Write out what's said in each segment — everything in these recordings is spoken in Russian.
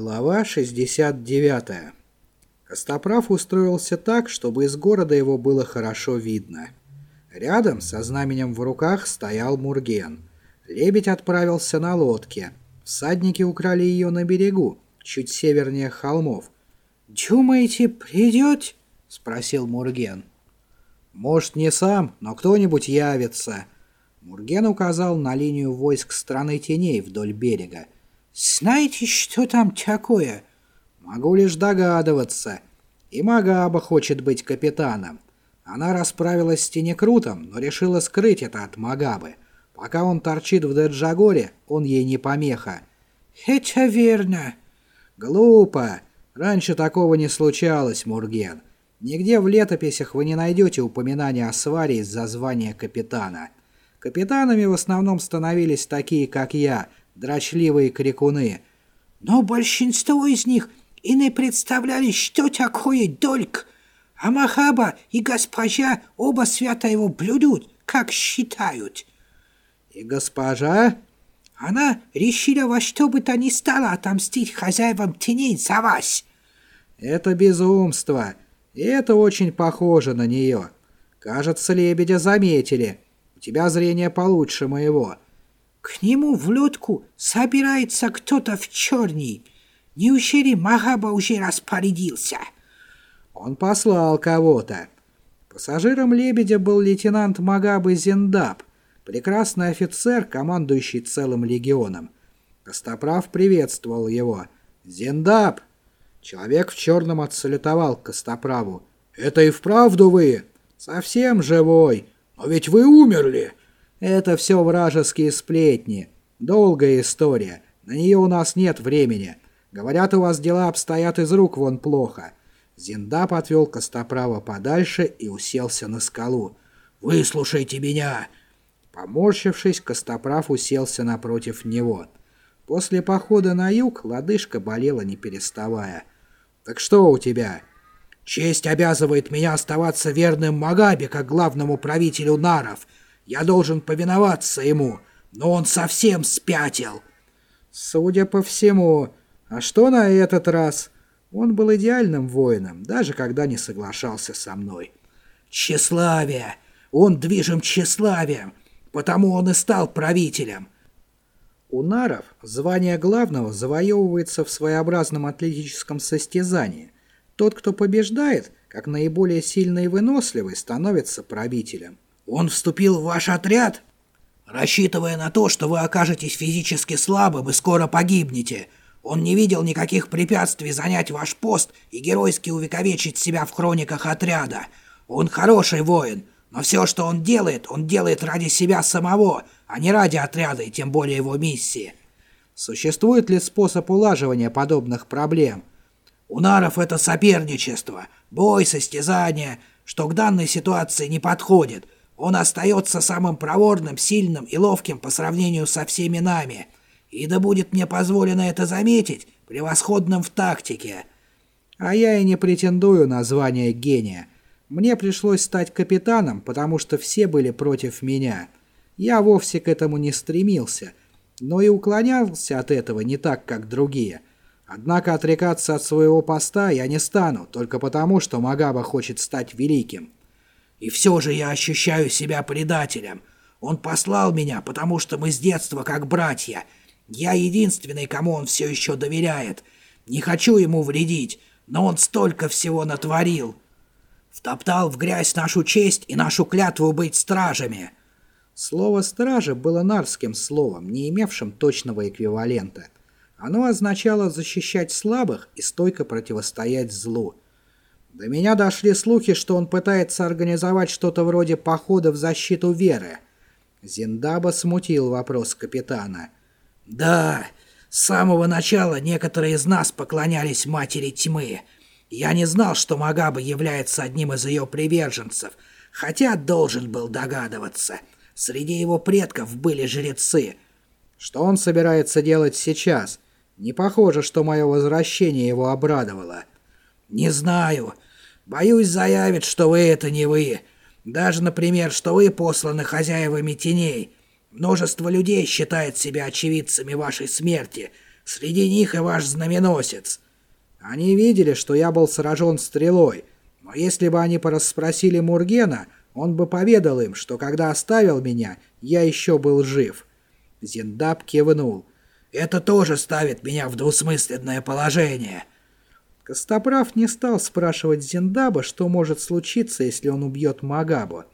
Глава 69. Костоправ устроился так, чтобы из города его было хорошо видно. Рядом, со знаменем в руках, стоял Мурген. Лебедь отправился на лодке. Всадники украли ее на берегу, чуть севернее холмов. «Думаете, придет?» — спросил Мурген. «Может, не сам, но кто-нибудь явится». Мурген указал на линию войск страны теней вдоль берега. «Знаете, что там такое?» «Могу лишь догадываться. И Магаба хочет быть капитаном. Она расправилась с Тенекрутом, но решила скрыть это от Магабы. Пока он торчит в Деджагоре, он ей не помеха». «Это верно». «Глупо. Раньше такого не случалось, Мурген. Нигде в летописях вы не найдете упоминания о сваре из-за звания капитана. Капитанами в основном становились такие, как я — дрочливые крикуны. Но большинство из них и не представляли, что такое дольк. А Махаба и госпожа оба свято его блюдут, как считают. И госпожа? Она решила во что бы то ни стало отомстить хозяевам теней за вас. Это безумство, и это очень похоже на нее. Кажется, лебедя заметили. У тебя зрение получше моего. К нему в лодку собирается кто-то в черный. Неужели Магаба уже распорядился? Он послал кого-то. Пассажиром «Лебедя» был лейтенант Магабы Зендаб, прекрасный офицер, командующий целым легионом. Костоправ приветствовал его. «Зендаб!» Человек в черном отсалютовал Костоправу. «Это и вправду вы?» «Совсем живой. Но ведь вы умерли!» Это все вражеские сплетни. Долгая история. На нее у нас нет времени. Говорят, у вас дела обстоят из рук вон плохо. Зиндап отвел Костоправа подальше и уселся на скалу. «Выслушайте меня!» Поморщившись, Костоправ уселся напротив него. После похода на юг лодыжка болела не переставая. «Так что у тебя?» «Честь обязывает меня оставаться верным Магабе, как главному правителю наров», я должен повиноваться ему, но он совсем спятил. Судя по всему. А что на этот раз? Он был идеальным воином, даже когда не соглашался со мной. Тщеславие. Он движим тщеславием, потому он и стал правителем. У наров звание главного завоевывается в своеобразном атлетическом состязании. Тот, кто побеждает, как наиболее сильный и выносливый, становится правителем. Он вступил в ваш отряд, рассчитывая на то, что вы окажетесь физически слабым и скоро погибнете. Он не видел никаких препятствий занять ваш пост и геройски увековечить себя в хрониках отряда. Он хороший воин, но все, что он делает, он делает ради себя самого, а не ради отряда и тем более его миссии. Существует ли способ улаживания подобных проблем? У наров это соперничество, бой, состязание, что к данной ситуации не подходит – он остается самым проворным, сильным и ловким по сравнению со всеми нами. И да будет мне позволено это заметить, превосходным в тактике. А я и не претендую на звание гения. Мне пришлось стать капитаном, потому что все были против меня. Я вовсе к этому не стремился, но и уклонялся от этого не так, как другие. Однако отрекаться от своего поста я не стану, только потому, что Магаба хочет стать великим. И все же я ощущаю себя предателем. Он послал меня, потому что мы с детства как братья. Я единственный, кому он все еще доверяет. Не хочу ему вредить, но он столько всего натворил. Втоптал в грязь нашу честь и нашу клятву быть стражами». Слово «стража» было нарским словом, не имевшим точного эквивалента. Оно означало защищать слабых и стойко противостоять злу. До меня дошли слухи, что он пытается организовать что-то вроде похода в защиту веры. Зиндаба смутил вопрос капитана. «Да, с самого начала некоторые из нас поклонялись Матери Тьмы. Я не знал, что Магаба является одним из ее приверженцев, хотя должен был догадываться. Среди его предков были жрецы. Что он собирается делать сейчас? Не похоже, что мое возвращение его обрадовало». «Не знаю. Боюсь, заявит, что вы это не вы. Даже, например, что вы посланы хозяевами теней. Множество людей считает себя очевидцами вашей смерти. Среди них и ваш знаменосец». Они видели, что я был сражен стрелой, но если бы они порасспросили Мургена, он бы поведал им, что когда оставил меня, я еще был жив. Зиндаб кивнул. «Это тоже ставит меня в двусмысленное положение». Костоправ не стал спрашивать Зиндаба, что может случиться, если он убьет Магабу.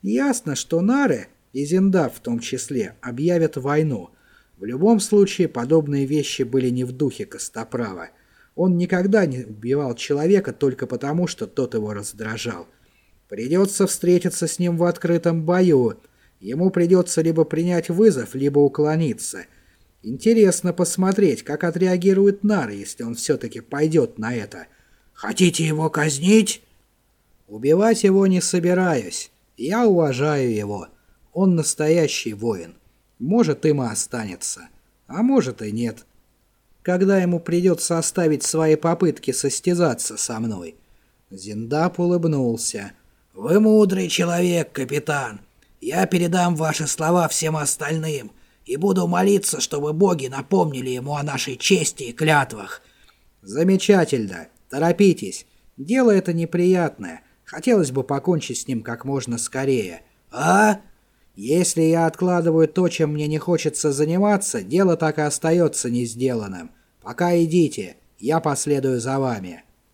Ясно, что Нары, и Зиндаб в том числе, объявят войну. В любом случае, подобные вещи были не в духе Костоправа. Он никогда не убивал человека только потому, что тот его раздражал. Придется встретиться с ним в открытом бою. Ему придется либо принять вызов, либо уклониться. Интересно посмотреть, как отреагирует Нар, если он все-таки пойдет на это. «Хотите его казнить?» «Убивать его не собираюсь. Я уважаю его. Он настоящий воин. Может, им и останется. А может и нет. Когда ему придется оставить свои попытки состязаться со мной?» Зиндап улыбнулся. «Вы мудрый человек, капитан. Я передам ваши слова всем остальным и буду молиться, чтобы боги напомнили ему о нашей чести и клятвах». «Замечательно. Торопитесь. Дело это неприятное. Хотелось бы покончить с ним как можно скорее». «А?» «Если я откладываю то, чем мне не хочется заниматься, дело так и остается не сделанным. Пока идите, я последую за вами».